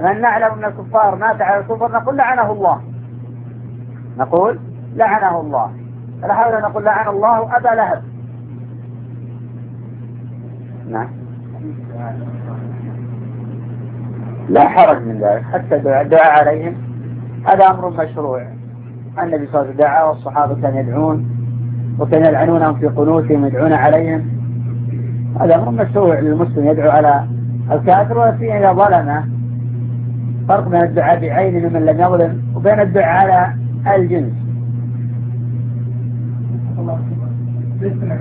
من نعلم أن الكفار مات على الكفر نقول لعنه الله. نقول لعنه الله. فلا حول نقول لعن الله أبا لهب. نعم. لا حرج من ذلك. حتى الدعاء عليهم. هذا أمر مشروع. النبي صلى الله عليه وسلم دعا والصحابة كانوا يدعون وكانوا يلعنونهم في قنوتهم يدعون عليهم. هذا أمر مشروع للمسلم يدعو على الكافر وفيه إذا ظلمه فرق بين الدعاء بعين ممن لم يظلم وبين الدعاء على الجنس. من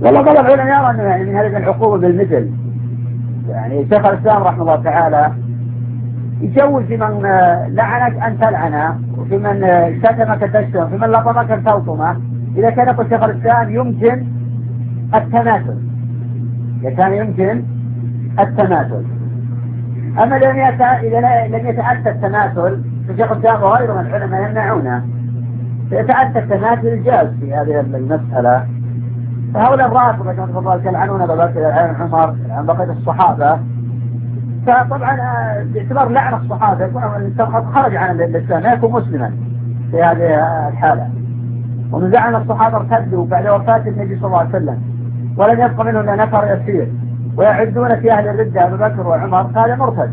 والله بعض العلماء يرى من هذه العقوبة بالمثل. يعني شيخ الإسلام رحمه الله تعالى يجوز في من لعنك أن تلعنه وفي من شتمك تشتم في من لطمك أن تلطمه إذا كان يقول شيخ الإسلام يمكن التماثل. إذا كان يمكن التماثل. أما إذا لم يتأتى التماثل فشيخ الإسلام وغيره من العلماء يمنعونه يتأتى التماثل جاز في هذه المسألة. فهؤلاء الرافضة كما تفضل يلعنون أبا بكر يلعن عمر بقية الصحابة. فطبعا آه، باعتبار لعن الصحابة خرج عن الإسلام لا يكون مسلما في هذه الحالة. ومن زعم الصحابة ارتدوا بعد وفاة النبي صلى الله عليه وسلم ولم يبق منهم إلا نفر يسير ويعدون في أهل الردة أبو بكر وعمر هذا مرتد.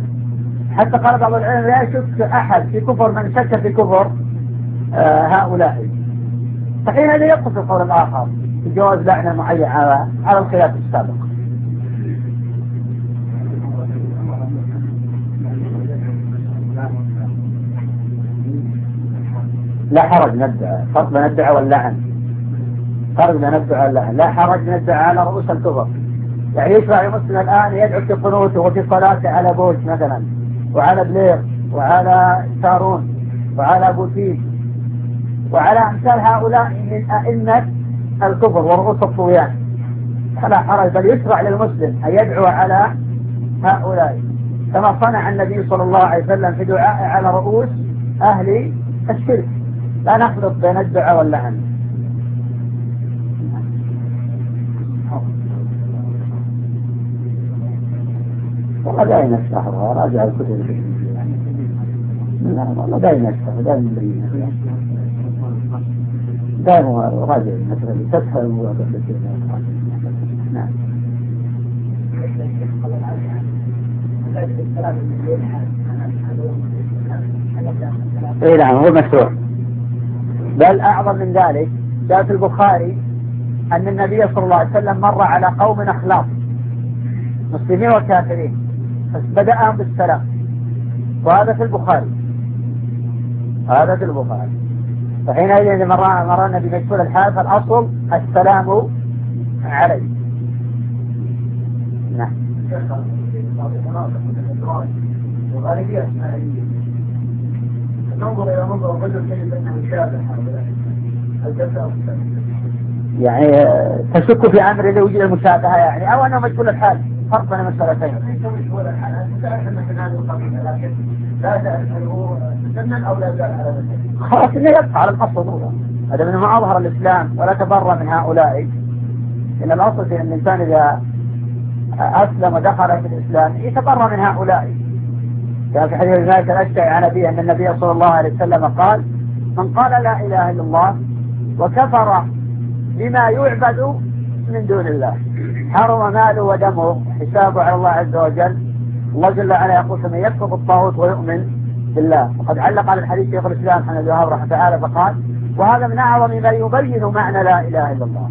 حتى قال بعض العلم لا يشك أحد في كفر من شك في كفر آه هؤلاء. فحينئذ يقص القول الآخر في جواز لعنة معين على على الخلاف السابق. لا حرج ندعى بين الدعاء واللعن بين الدعاء واللعن لا؟ حرج ندعى على رؤوس الكفر. يعني يشرع المسلم الآن يدعو في قنوته وفي صلاته على بوش مثلا؟ وعلى بليغ وعلى شارون وعلى بوتيك وعلى أمثال هؤلاء من أئمة الكفر ورؤوس الطغيان. فلا حرج. بل يشرع للمسلم أن يدعو على هؤلاء. كما صنع النبي صلى الله عليه وسلم في دعاء على رؤوس أهل الشرك. لا نخلط بين الدعاء واللعن والله دائما نشرحها راجع الكتب لا والله دائما نشرحها دائما نبينها دائما راجع المسألة تسهل المواضيع نعم. اي نعم هو مشروع. بل أعظم من ذلك جاء في البخاري أن النبي صلى الله عليه وسلم مر على قوم أخلاص مسلمين وكافرين بدأهم بالسلام. وهذا في البخاري. هذا في البخاري. فحينئذ مر مرنا بمجهول الحال فالأصل السلام عليه. نعم. ننظر إلى منظر الرجل كيف أنه يشابه يعني تشك في أمر لوجود المشابهة يعني أو أنه مجهول الحال فرق بين المسألتين خلاص إنه يبقى على الأصل هذا من ما أظهر الإسلام ولا تبرى من هؤلاء. إن الأصل في إن الإنسان إذا أسلم ودخل في الإسلام يتبرى من هؤلاء. كان في حديث ذلك الاشجع عن ابي أن النبي صلى الله عليه وسلم قال من قال لا إله إلا الله وكفر بما يعبد من دون الله حرم ماله ودمه حسابه على الله عز وجل الله جل وعلا يقول من يكفر بالطاغوت ويؤمن بالله. وقد علق على الحديث شيخ الإسلام محمد الوهاب رحمة تعالى فقال وهذا من أعظم ما يبين معنى لا إله إلا الله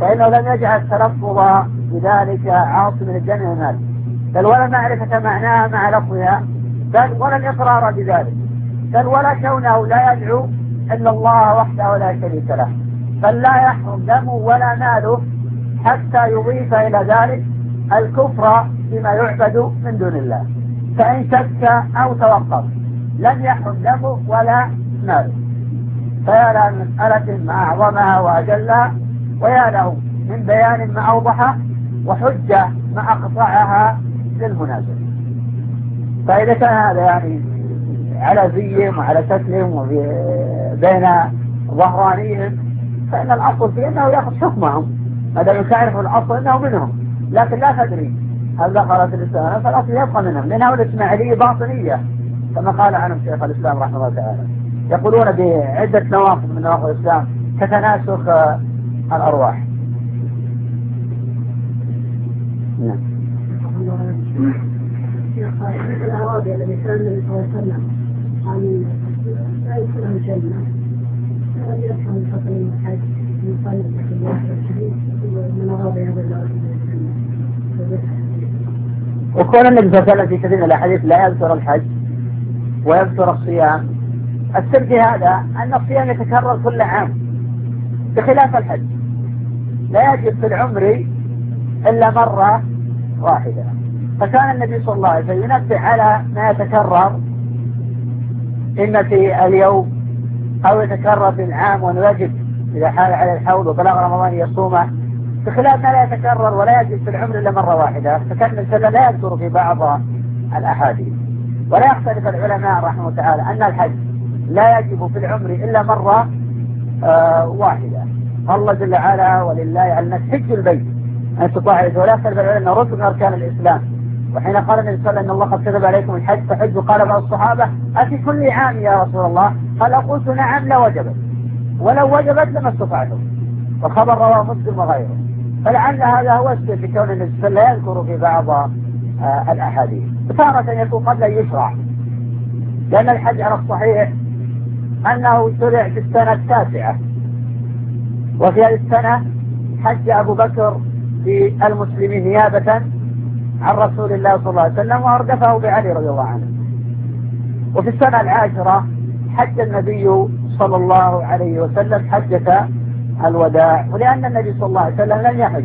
فإنه لم يجعل التلفظ بذلك عاصم الجنه والمال بل ولا معرفة معناها مع لفظها بل ولا الاقرار بذلك. بل ولا كونه لا يدعو إلا الله وحده لا شريك له. بل لا يحرم دمه ولا ماله حتى يضيف إلى ذلك الكفر بما يعبد من دون الله. فإن شك أو توقف لم يحرم دمه ولا ماله. فيا له من مسألة ما أعظمها وأجلها ويا له من بيان ما أوضحه وحجة ما أقطعها للمنازل. فإذا كان هذا يعني على زيهم وعلى شكلهم وبين ظهرانيهم فإن الأصل في أنه يأخذ حكمهم. ما دام تعرف الأصل أنه منهم. لكن لا تدري. هل دخلت الإسلام؟ فالأصل يبقى منهم لأنه الإسماعيلية باطنية كما قال عنهم شيخ الإسلام رحمه الله تعالى. يقولون بعدة نواقض من نواقض الإسلام كتناسخ الأرواح. نعم. النبي صلى الله عليه وسلم وكون النبي صلى الله عليه وسلم في كثير من الأحاديث لا يذكر الحج ويذكر الصيام السر في هذا أن الصيام يتكرر كل عام بخلاف الحج. لا يجب في العمر إلا مرة واحدة. فكان النبي صلى الله عليه وسلم ينبه على ما يتكرر إما في اليوم أو يتكرر في العام يجب إذا حال على الحول وبلغ رمضان يصومه بخلاف ما لا يتكرر ولا يجب في العمر إلا مرة واحدة فكان النبي لا يذكر في بعض الأحاديث. ولا يختلف العلماء رحمه الله تعالى أن الحج لا يجب في العمر إلا مرة آه واحدة. الله جل وعلا ولله على الناس حج البيت. أن استطاع ولا يختلف العلماء. ركن أركان الإسلام. وحين قال النبي صلى الله عليه وسلم إن الله قد كتب عليكم الحج فحجوا قال بعض الصحابة أفي كل عام يا رسول الله؟ قال قلت نعم لوجبت ولو وجبت لما استطعتم والخبر رواه مسلم وغيره. فلعل هذا هو السر في كون النبي صلى الله عليه وسلم يذكر في بعض آه الأحاديث. تارة يكون قبل أن يشرع. لأن الحج على الصحيح أنه شرع في السنة التاسعة. وفي هذه السنة حج أبو بكر في المسلمين نيابة عن رسول الله صلى الله عليه وسلم وأردفه بعلي رضي الله عنه. وفي السنة العاشرة حج النبي صلى الله عليه وسلم حجة الوداع ولأن النبي صلى الله عليه وسلم لم يحج.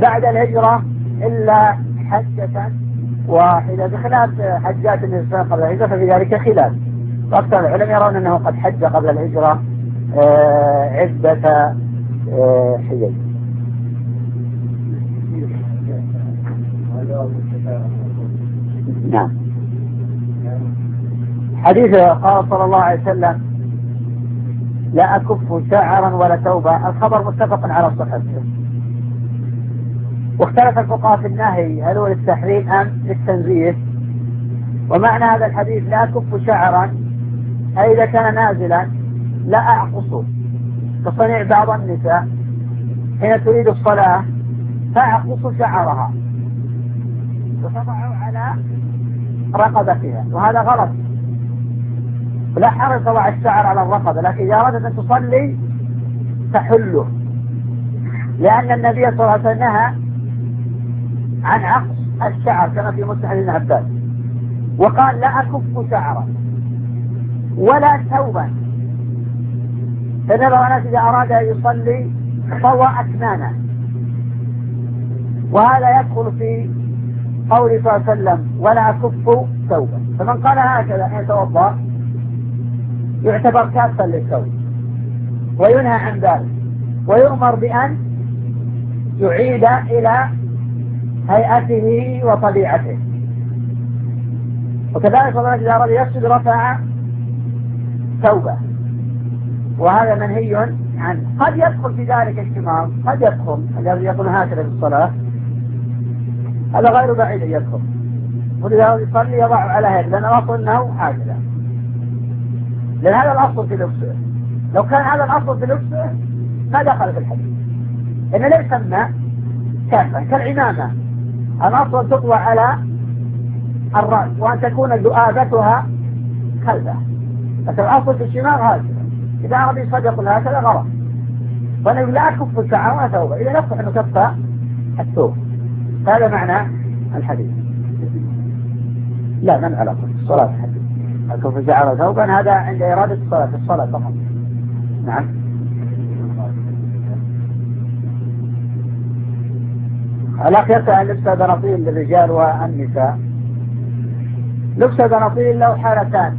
بعد الهجرة إلا حجة واحدة بخلاف حجات وسلم قبل الهجرة ففي ذلك خلاف. وأكثر العلم يرون أنه قد حج قبل الهجرة آه، عدة آه، حجج. نعم. حديث قال صلى الله عليه وسلم لا أكف شعرا ولا توبة الخبر متفق على صحته واختلف الفقهاء في النهي هل هو للتحريم أم للتنزيه؟ ومعنى هذا الحديث لا أكف شعرا أي إذا كان نازلا لا أعقص كصنيع بعض النساء حين تريد الصلاة تعقص شعرها. وتضع على رقبتها. وهذا غلط. لا حرج تضع الشعر على الرقبة لكن إذا أردت أن تصلي تحله. لأن النبي صلى الله عليه وسلم نهى عن عقص الشعر كما في مسند ابن عباس. وقال لا أكف شعرا ولا ثوبا. بعض الناس إذا أراد أن يصلي طوى أكمامه وهذا يدخل في قوله صلى الله عليه وسلم ولا أكف ثوبا. فمن قال هكذا حين يتوضا يعتبر كافا للثوب. وينهى عن ذلك. ويؤمر بأن يعيد إلى هيئته وطبيعته. وكذلك الله إذا أراد يسجد رفع ثوبه. وهذا منهي عنه. قد يدخل في ذلك الشمار قد يدخل. الذي يقول هكذا في الصلاة. هذا غير بعيد أن يدخل ولذا يصلي يضع على هيك لأن الأصل أنه هكذا لأن هذا الأصل في لبسه. لو كان هذا الأصل في لبسه ما دخل في الحديث. إنه ليس يسمى كافة كالعمامة. الأصل تطوى على الرأس وأن تكون ذؤابتها خلفه لكن الأصل في الشمال هكذا إذا أراد يصدق هكذا غلط. فأنا لا كف الشعر ولا ثوبه إذا نفسه أنه كف الثوب هذا معنى الحديث. لا من علاقة الصلاة الحديث. الكف جعل ثوبا هذا عند إرادة الصلاة الصلاة فقط. نعم. الأخ يسأل لبس بناطيل للرجال والنساء. لبس بناطيل له حالتان.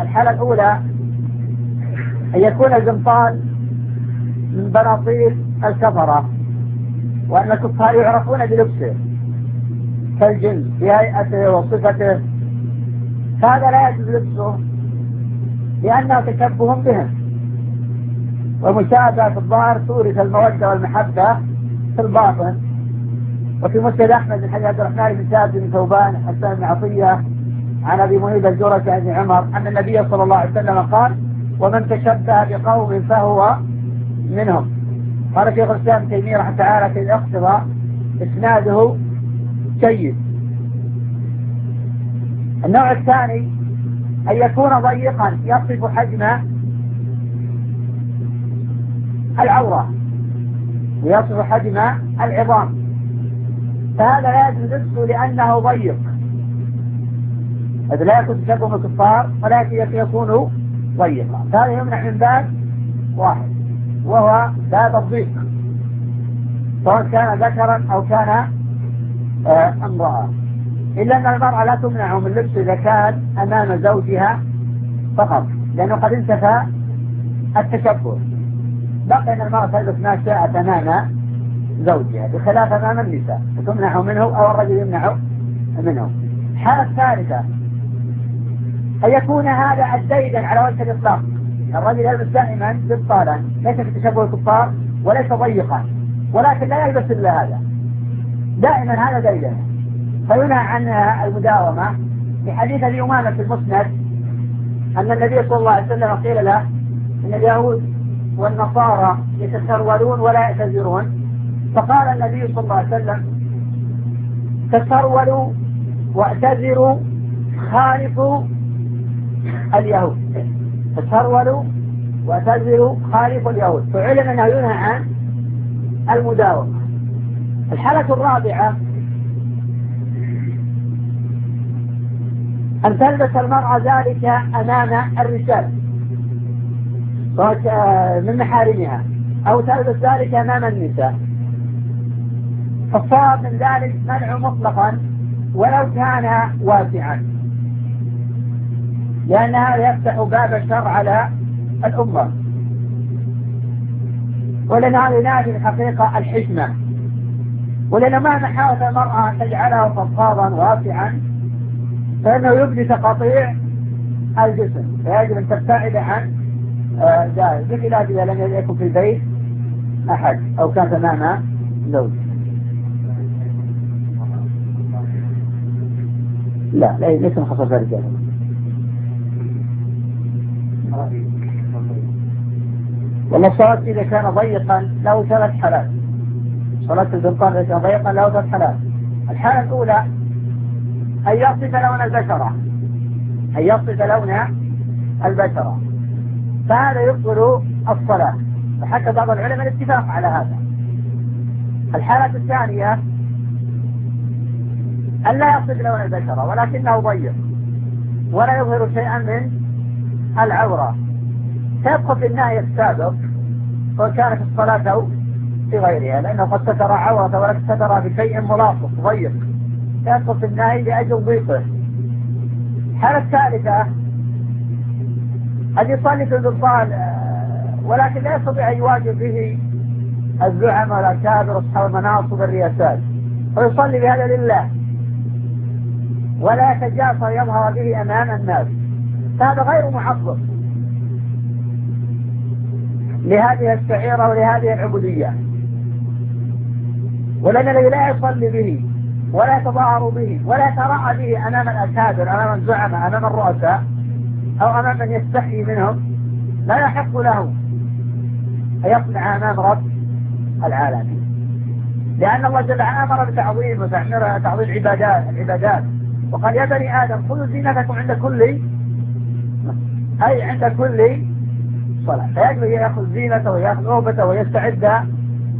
الحالة الأولى أن يكون القمطان من بناطيل الكفرة. وأن الكفار يعرفون بلبسه كالجنس بهيئته وصفته. فهذا لا يجوز لبسه لأنه تشبه بهم. ومشابهة في الظاهر تورث المودة والمحبة في الباطن. وفي مسجد أحمد بن حديث عبد الرحمن بن ثابت بن ثوبان حسان بن عطية عن أبي منيب الجرش عن عمر أن النبي صلى الله عليه وسلم قال ومن تشبه بقوم فهو منهم. قال شيخ الإسلام تيمية رحمة تعالى في الاقتضاء إسناده جيد. النوع الثاني أن يكون ضيقا يصف حجم العورة ويصف حجم العظام. فهذا لا يجوز لأنه ضيق. هذا لا يكون تشبه الكفار ولكن يكون ضيقا. فهذا يمنع من باب واحد. وهو باب الضيق سواء كان ذكرا أو كان آه، امرأة إلا أن المرأة لا تمنع من لبس إذا كان أمام زوجها فقط لأنه قد انتفى التشبه بقي أن المرأة تلبس ما شاءت أمام زوجها بخلاف أمام النساء فتمنع منه أو الرجل يمنع منه. الحالة الثالثة أن يكون هذا الديدا على وجه الإطلاق. الرجل يلبس دائما بطالا ليس في تشبه الكفار وليس ضيقا ولكن لا يلبس إلا هذا. دائما هذا ديدا فينهى عن المداومة. في حديث أبي أمامة في المسند أن النبي صلى الله عليه وسلم قيل له إن اليهود والنصارى يتسرولون ولا يعتذرون. فقال النبي صلى الله عليه وسلم تسرولوا واعتذروا خالفوا اليهود. تسرولوا واعتذروا خالفوا اليهود. فعلم أنه ينهى عن المداومة. الحالة الرابعة أن تلبس المرأة ذلك أمام الرجال. من محارمها. أو تلبس ذلك أمام النساء. فالصواب من ذلك منع مطلقا ولو كان واسعا لأن هذا يفتح باب الشر على الأمة. ولأن هذا ينادي الحقيقة الحكمة. ولأن ما حاولت المرأة أن تجعله فضفاضا واسعا فإنه يبدي تقطيع الجسم. فيجب أن تبتعد عن ذلك بخلاف إذا لم يكن في البيت أحد أو كان أمام زوج. لا ليس مخصص للرجال والله الصلاة إذا كان ضيقا له ثلاث حالات. صلاة الزنطان إذا كان ضيقا له ثلاث حالات. الحالة الأولى أن يصف لون البشرة. أن يصف لون البشرة. فهذا يبطل الصلاة. وحتى بعض العلماء الاتفاق على هذا. الحالة الثانية أن لا يصف لون البشرة ولكنه ضيق ولا يظهر شيئا من العورة. سيبقى في النهي السابق وكانت الصلاة أو في غيرها لأنه قد ستر عورة ولكن ستر بشيء ملاصق ضيق يسقط النهي لأجل ضيقه. الحالة الثالثة أن يصلي في البطال ولكن لا يستطيع أن يواجه به الزعماء والأكابر أصحاب المناصب والرياسات فيصلي بهذا لله. ولا يتجاسر يظهر به أمام الناس. هذا غير معظم لهذه الشعيرة ولهذه العبودية. ولأن الذي لا يصلي به ولا يتظاهر به ولا يتراءى به أمام الأكابر أمام الزعماء أمام الرؤساء أو أمام من يستحي منهم. لا يحق له أن يصنع أمام رب العالمين. لأن الله جل وعلا أمر بتعظيم وتعظيم عبادات العبادات وقال يا بني آدم خذوا زينتكم عند كل أي عند كل صلاة. فيجب يأخذ زينته ويأخذ نوبته ويستعد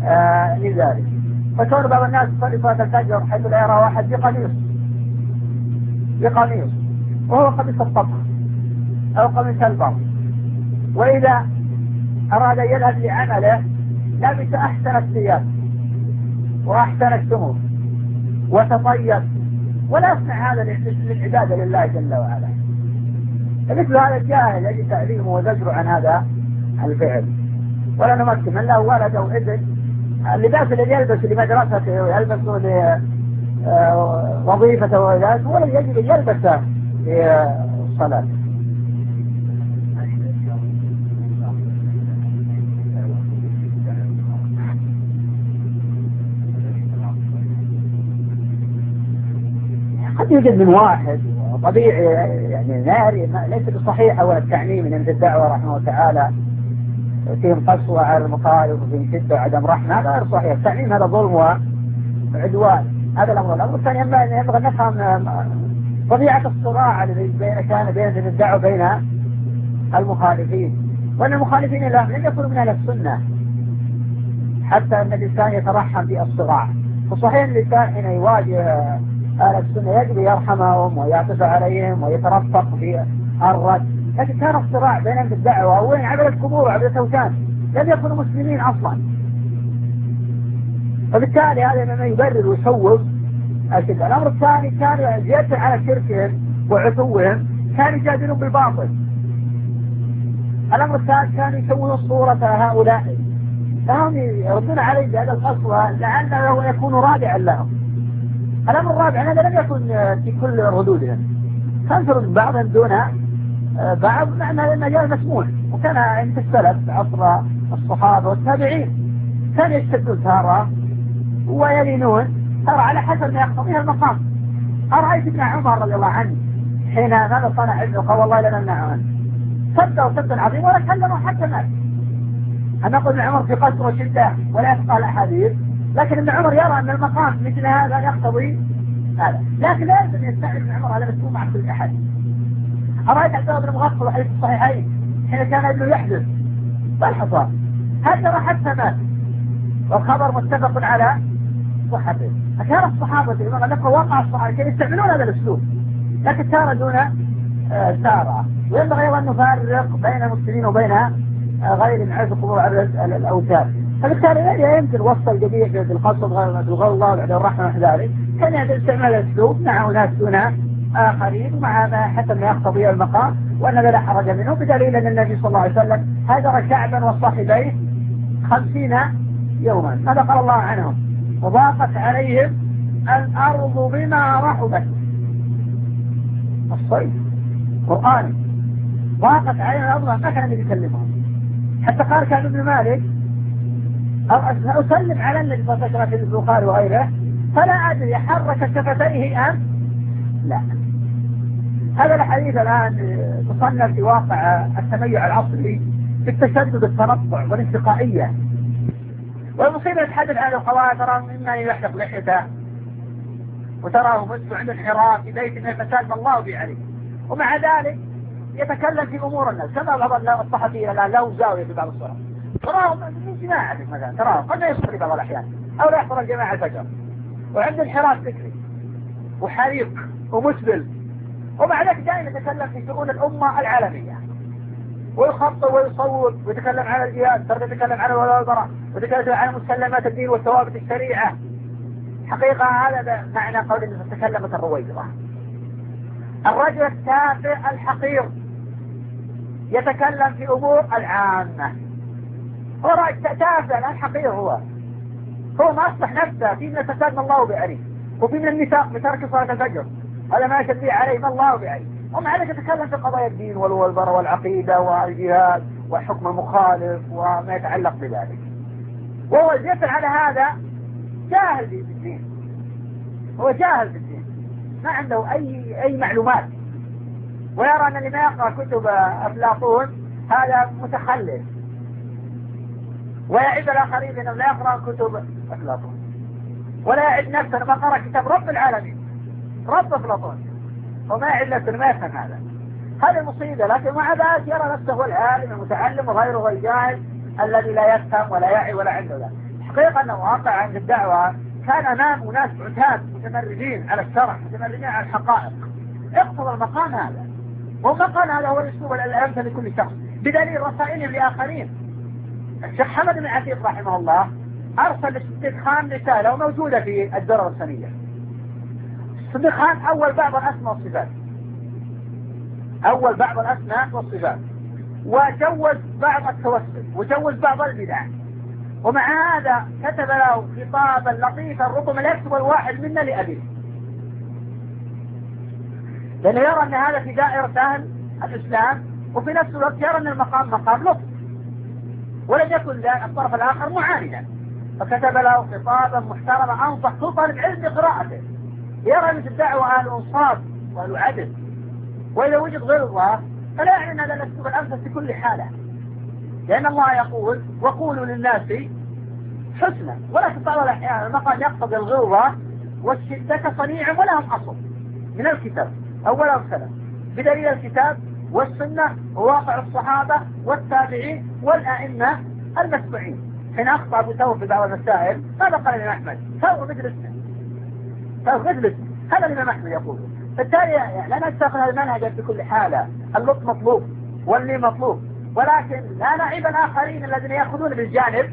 آه لذلك. فكون بعض الناس يصلي صلاة الفجر حيث لا يرى واحد بقميص. بقميص. وهو قميص الطبخ أو قميص البر وإذا أراد أن يذهب لعمله لبس أحسن الثياب وأحسن الشموس وتطيب. ولا يصنع هذا للعبادة لله جل وعلا. فمثل هذا الجاهل يجب تعليمه وزجره عن هذا الفعل. ولا نمكن من له ولد أو ابن اللباس الذي يلبس لمدرسته ويلبسه آه، لوظيفته وذلك ولا يجب ان يلبسه للصلاه قد يوجد من واحد طبيعي يعني ناري ليس بصحيح. أول التعميم من الدعوة رحمه الله تعالى. فيهم قسوة على المخالف وفيهم شدة وعدم رحمة. هذا غير صحيح. التعميم هذا ظلم وعدوان. هذا الأمر. الأمر الثاني ينبغي أن نفهم طبيعة الصراع الذي كان بين الدعوة بين المخالفين. وأن المخالفين لهم لم يكونوا من أهل السنة. حتى أن الإنسان يترحم بالصراع. فصحيح الإنسان حين يواجه أهل السنة يجب يرحمهم ويعطف عليهم ويترفق في الرد لكن كان الصراع بينهم في الدعوة وين عبد القبور وعبد الأوثان لم يكونوا مسلمين أصلا. فبالتالي هذا مما يبرر ويصوب الشرك الأمر الثاني كان زيادة على شركهم وعتوهم. كانوا يجادلون بالباطل. الأمر الثالث كانوا يسوون صورة هؤلاء. فهم يردون عليه بهذا القسوة لعله يكون رادعا لهم. الأمر الرابع هذا لم يكن في كل ردودهم تنفرد بعضهم دون بعض معنى المجال مسموح وكان عند السلف عصر الصحابة والتابعين. كانوا يشتدون تارة ويلينون ترى على حسب ما يقتضيه المقام. أرأيت ابن عمر رضي الله عنه حين ماذا صنع ابنه قال والله لا نمنعه عنه صدوا صدا عظيم ولا كلموا حتى مات أن نقول ابن عمر في قصر وشدة ولا يفقه الأحاديث لكن ابن عمر يرى أن المقام مثل هذا يقتضي هذا. لكن لا يلزم يستعد ابن عمر على مسموم مع كل أحد. أرأيت عبد الله بن مغفر حديث الصحيحين حين كان ابنه يحدث. والحصان هجر حتى مات؟ والخبر متفق على صحته. فكان الصحابة لما ذكر وقع الصحابة يستعملون هذا الأسلوب. لكن تارة دون آه، تارة وينبغي أيضا أن نفرق بين المسلمين وبين آه، غير حيث قبور الأوثان. فبالتالي لا يمكن وصف الجميع بالقصد بالغلة وبعد الرحمة ونحو ذلك. كان هذا استعمال الأسلوب مع ناس دون آخرين ومع ما حسب ما يقتضي المقام وأن لا حرج منه بدليل أن النبي صلى الله عليه وسلم هاجر شعبا وصاحبيه خمسين يوما. هذا قال الله عنهم. وضاقت عليهم الأرض بما رحبت. الصيد. قرآني ضاقت عليهم الأرض ما كان يكلمهم. حتى قال كان ابن مالك أسلم على النبي صلى الله عليه وسلم في البخاري وغيره فلا أدري حرك شفتيه أم؟ لا. هذا الحديث الآن تصنف في واقع التميع العصري بالتشدد التنطع والانتقائية. والمصيبة يتحدث عن الخوارج ترى مما يحلق لحيته. وتراه مسلم عنده انحراف في بيت من الفساد ما الله به عليه ومع ذلك يتكلم في أمور الناس كما بعض الصحفيين الآن له زاوية في بعض الصور تراه من جماعة مثلا تراه قد لا يصلي بعض الأحيان أو لا يحضر الجماعة الفجر وعنده انحراف فكري وحريق ومسبل ومع ذلك دائما يتكلم في شؤون الأمة العالمية. ويخطط ويصور ويتكلم عن الجهاد ترى يتكلم عن الولاء والبراء ويتكلم عن مسلمات الدين وثوابت الشريعة. حقيقة هذا معنى قول انه تكلمت الرويضة. الرجل التافه الحقير يتكلم في أمور العامة. هو رجل تافه الحقير هو. هو ما أصلح نفسه في من الفساد ما الله بعليه وفي من النفاق بترك صلاة الفجر. هذا ما يشد عليه ما الله بعليه ومع ذلك يتكلم في قضايا الدين والولبر والعقيدة والجهاد وحكم المخالف وما يتعلق بذلك. وهو يسأل على هذا جاهل بالدين هو جاهل بالدين ما عنده أي أي معلومات. ويرى أن اللي ما يقرأ كتب أفلاطون هذا متخلف. ويعد الآخرين بأنه لا يقرأ كتب أفلاطون ولا يعد نفسه ما قرأ كتاب رب العالمين. رب أفلاطون وما علة ما يفهم هذا. هذه المصيبة لكن مع ذلك يرى نفسه هو العالم المتعلم وغيره الجاهل الذي لا يفهم ولا يعي ولا عنده ذلك. حقيقة أنه واقع عند الدعوة كان أمام ناس عتاد متمردين على الشرع متمردين على الحقائق. اقتضى المقام هذا. والمقام هذا هو الأسلوب الأمثل لكل شخص. بدليل رسائلهم لآخرين. الشيخ حمد بن عتيق رحمه الله أرسل للصديق خان رسالة وموجودة في الدرر السنية. الصديق خان أول بعض الأسماء والصفات. أول بعض الأسماء والصفات. وجوز بعض التوسل وجوز بعض البدع. ومع هذا كتب له خطابا لطيفا ربما لا يكتب الواحد منا لأبيه. لأنه يرى أن هذا في دائرة أهل الإسلام وفي نفس الوقت يرى أن المقام مقام لطف. ولم يكن الطرف الآخر معاندا فكتب له خطابا محترما أنصح كل طالب علم بقراءته. يرى مثل دعوة أهل إنصاف وأهل عدل. وإذا وجد غلظة فلا يعني أن هذا الأسلوب الأمثل في كل حالة. لأن الله يقول وقولوا للناس حسنا. ولكن بعض الأحيان المقام يقتضي الغلظة والشدة كصنيع ولهم أصل. من الكتاب. أو ولهم سلف بدليل الكتاب والسنة وواقع الصحابة والتابعين والأئمة المتبوعين حين أخطأ أبو ثور في بعض المسائل ماذا قال الإمام أحمد؟ ثور اسمه ثور اسمه هذا الإمام أحمد يقول. بالتالي لا نستخدم هذا المنهج في كل حالة. اللطف مطلوب واللي مطلوب. ولكن لا نعيب الآخرين الذين يأخذون بالجانب.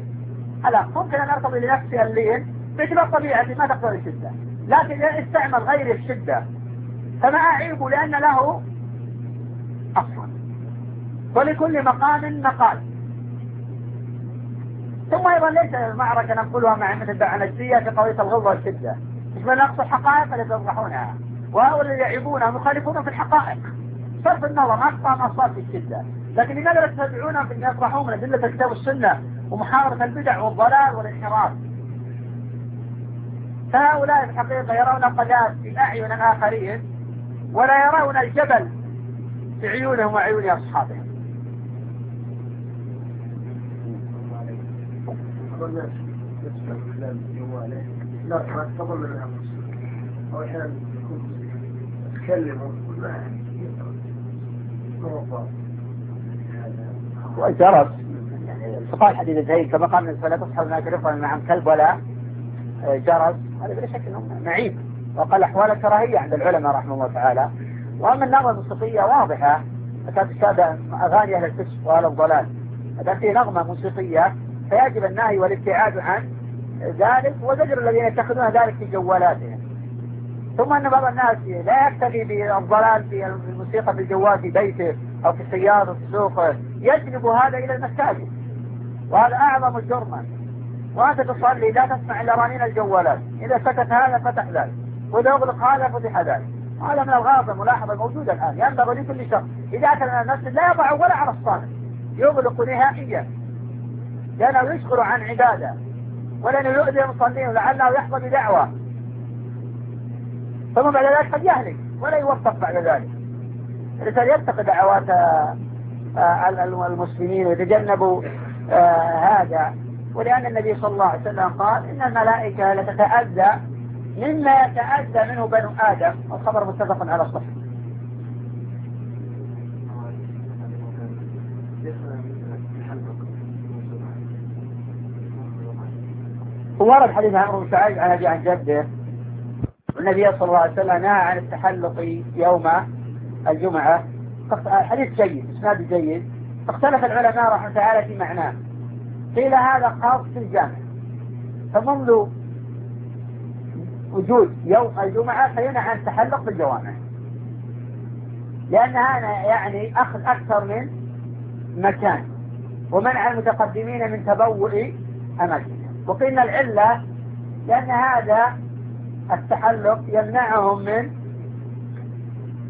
هلا ممكن أن أرتضي لنفسي اللين باعتبار طبيعتي ما تقتضي الشدة؟ لكن إذا استعمل غير الشدة فما أعيبه لأن له أصلا. ولكل مقام مقال. ثم أيضا ليس المعركة نقولها مع مثل نجدية في قضية الغلظة والشدة. مش من نقص الحقائق التي يطرحونها وهؤلاء يعيبونها مخالفون في الحقائق. صرف النظر أخطأ ما صار في الشدة. لكن لماذا لا تتبعونهم في أن يطرحون من أدلة الكتاب والسنة ومحاورة البدع والضلال والانحراف. فهؤلاء الحقيقة يرون قذات في أعين الآخرين ولا يرون الجبل في عيونهم وعيون أصحابهم لا من أو أحيانا يعني التقاء الحديثين كما قال فلا تصحب ما تعرفها معهم كلب ولا جرس. هذا بلا شك إنه معيب وقال احوال الكراهيه عند العلماء رحمه الله تعالى. وأما النغمه الموسيقية واضحة. كانت تشابه أغاني أهل الفسق وأهل الضلال. اذا في نغمة موسيقية. فيجب النهي والابتعاد عن ذلك وزجر الذين يتخذون ذلك في جوالاتهم. ثم أن بعض الناس لا يكتفي بالضلال في الموسيقى في الجوال في بيته أو في سيارته في سوقه. يجلب هذا إلى المساجد. وهذا أعظم جرما وأنت تصلي لا تسمع إلا رنين الجوالات. إذا سكت هذا فتح ذلك. وإذا أغلق هذا فتح ذلك. هذا من الغاضب الملاحظة الموجودة الآن ينبغي لكل شخص إذا من المسجد لا يضع ولا على الصالح يغلق نهائيا. لأنه يشغل عن عبادة ولأنه يؤذي المصلين ولعله يحظى بدعوة. ثم بعد ذلك قد يهلك ولا يوفق بعد ذلك. الإنسان يتقي دعوات آه، المسلمين ويتجنبوا آه، هذا. ولأن النبي صلى الله عليه وسلم قال إن الملائكة لتتأذى مما يتأذى منه بنو آدم والخبر متفق على صحة ورد حديث عمرو بن سعيد عن أبي عن جده. والنبي صلى الله عليه وسلم نهى عن التحلق يوم الجمعة. حديث جيد إسناد جيد. اختلف العلماء رحمه تعالى في معناه. قيل هذا خاص في الجامع. فمنذ وجود يوم الجمعة فينهى عن التحلق بالجوامع لأن هذا يعني أخذ أكثر من مكان ومنع المتقدمين من تبوء أماكن. وقيل العلة لأن هذا التحلق يمنعهم من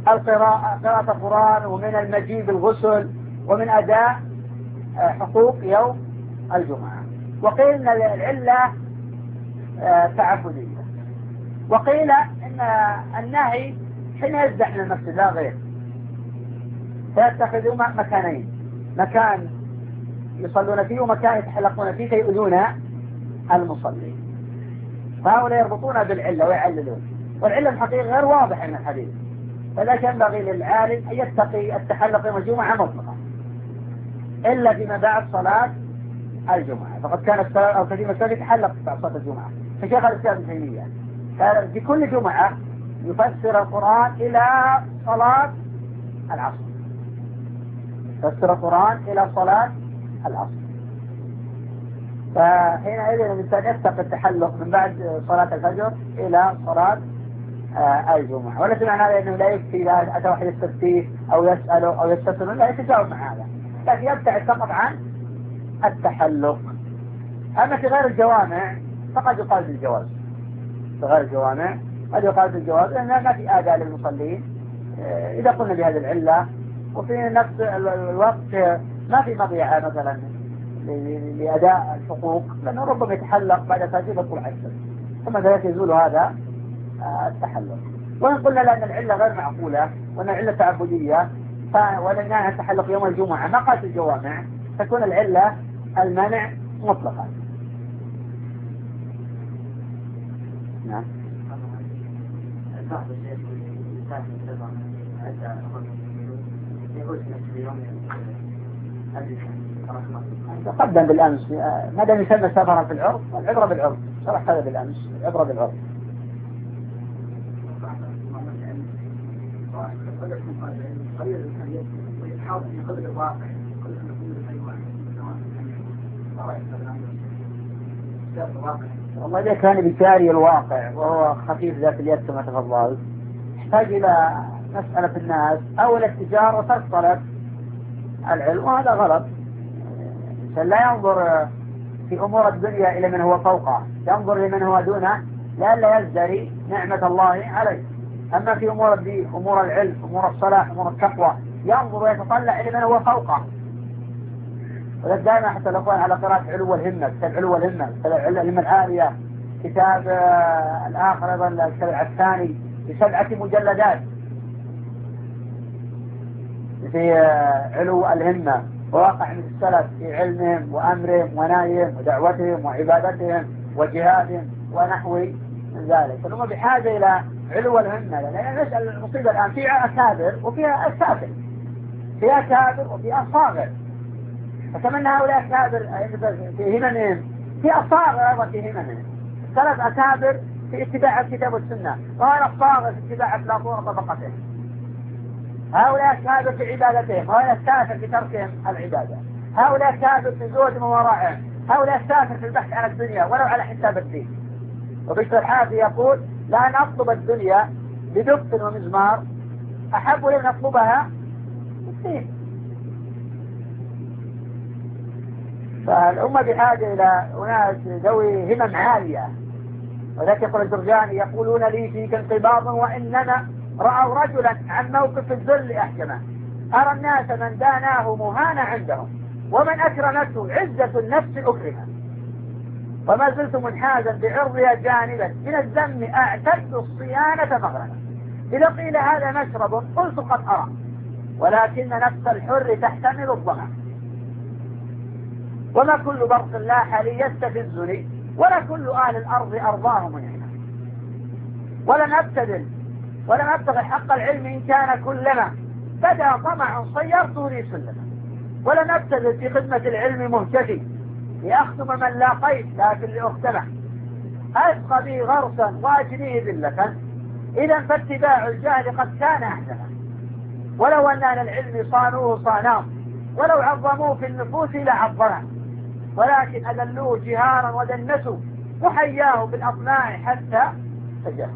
القراءة قراءة القرآن ومن المجيء بالغسل ومن أداء آه، حقوق يوم الجمعة. وقيل أن العلة آه، تعبدية وقيل أن النهي حين يزدحم المسجد لا غير. فيتخذوا مكانين. مكان يصلون فيه ومكان يتحلقون فيه فيؤذون المصلين. فهؤلاء يربطونها بالعلة ويعللون. والعلة الحقيقة غير واضحة من الحديث. فلا ينبغي للعالم أن يتقي التحلق يوم الجمعة مطلقا. إلا فيما بعد صلاة الجمعة. فقد كان أو كثير من السلف يتحلق بعد صلاة الجمعة. فشيخ الإسلام ابن تيمية في كل جمعة يفسر القرآن إلى صلاة العصر. يفسر القرآن إلى صلاة العصر. فحينئذ الإنسان يتقي التحلق من بعد صلاة الفجر إلى صلاة آه، الجمعة. وليس معنى هذا أنه لا يكفي إذا أتى واحد يستفتيه أو يسأله أو يستفسر لا يتجاوب مع هذا. لكن يبتعد فقط عن التحلق. أما في غير الجوامع فقد يقال بالجواز. في غير الجوامع. قد يقال بالجواز لأن ما في آداء للمصلين. آه، إذا قلنا بهذه العلة وفي نفس الوقت ما في مضيعة مثلا لأداء الحقوق لأنه ربما يتحلق بعد تأجيل الطلع الشمس ثم ذلك يزول هذا التحلل وإن قلنا لأن العلة غير معقولة وأن العلة تعبدية ولن التحلق يوم الجمعة ما قالت الجوامع تكون العلة المنع مطلقا. نعم تقدم بالامس ما دام يسمى سفرا في العرض العبره بالعرض شرح هذا بالامس العبره بالعرض والله إذا كان بيساري الواقع وهو خفيف ذات اليد كما تفضلت يحتاج إلى مسألة الناس أو الاتجار وترك طلب العلم وهذا غلط. الإنسان لا ينظر في أمور الدنيا إلى من هو فوقه ينظر لمن هو دونه لئلا يزدري نعمة الله عليه. أما في أمور الدين أمور العلم أمور الصلاح أمور التقوى ينظر ويتطلع إلى من هو فوقه. ولذلك دائما حتى الأخوان على قراءة علو الهمة كتاب علو الهمة كتاب الهمة العالية كتاب آه، الآخر أيضا الكتاب الثاني بسبعة مجلدات. في آه، علو الهمة وواقع من السلف في علمهم وأمرهم ونايهم ودعوتهم وعبادتهم وجهادهم ونحو ذلك. فهم بحاجة إلى علو الهمة. لأن نسأل المصيبة الآن فيها أكابر وفيها أسافل فيها أكابر وفيها أصاغر أتمنى هؤلاء أكابر في هممهم. في أصاغر أيضا في هممهم. ثلاث أكابر في اتباع الكتاب والسنة وهؤلاء الصاغر في اتباع الأخلاق طبقتهم هؤلاء كابر في عبادتهم هؤلاء كافر في تركهم العبادة. هؤلاء كافر في زوجهم وورائهم هؤلاء كافر في البحث عن الدنيا ولو على حساب الدين. وبشر الحافي يقول لأن أطلب الدنيا بدف ومزمار. أحب لي أن أطلبها بالدين فالأمة بحاجة إلى أناس ذوي همم عالية. وذلك يقول الجرجاني يقولون لي فيك انقباض وإنما رأوا رجلا عن موقف الذل أحكمه. أرى الناس من داناه مهان عندهم ومن أكرمته عزة النفس أكرمه وما زلت منحازا بعرضها جانبا من الذم أعتد الصيانة مغرما إذا قيل هذا مشرب قلت قد أرى ولكن نفس الحر تحتمل الظمأ. وما كل برق لاح ليستفزني ولا كل أهل الأرض أرضاه منعما ولن أبتدل ولم أبتغي حق العلم إن كان كلما بدا طمع صيرته لي سلما. ولم أبتذل في خدمة العلم مهتدي لأخدم من لاقيت لكن لأختمه أسقى به غرسا وأجنيه ذلة. إذا فاتباع الجهل قد كان أحسنا ولو أن أهل العلم صانوه صاناه ولو عظموه في النفوس لعظمه. ولكن أذلوه جهارا ودنسوا وحياه بالأطلاع حتى تجاه.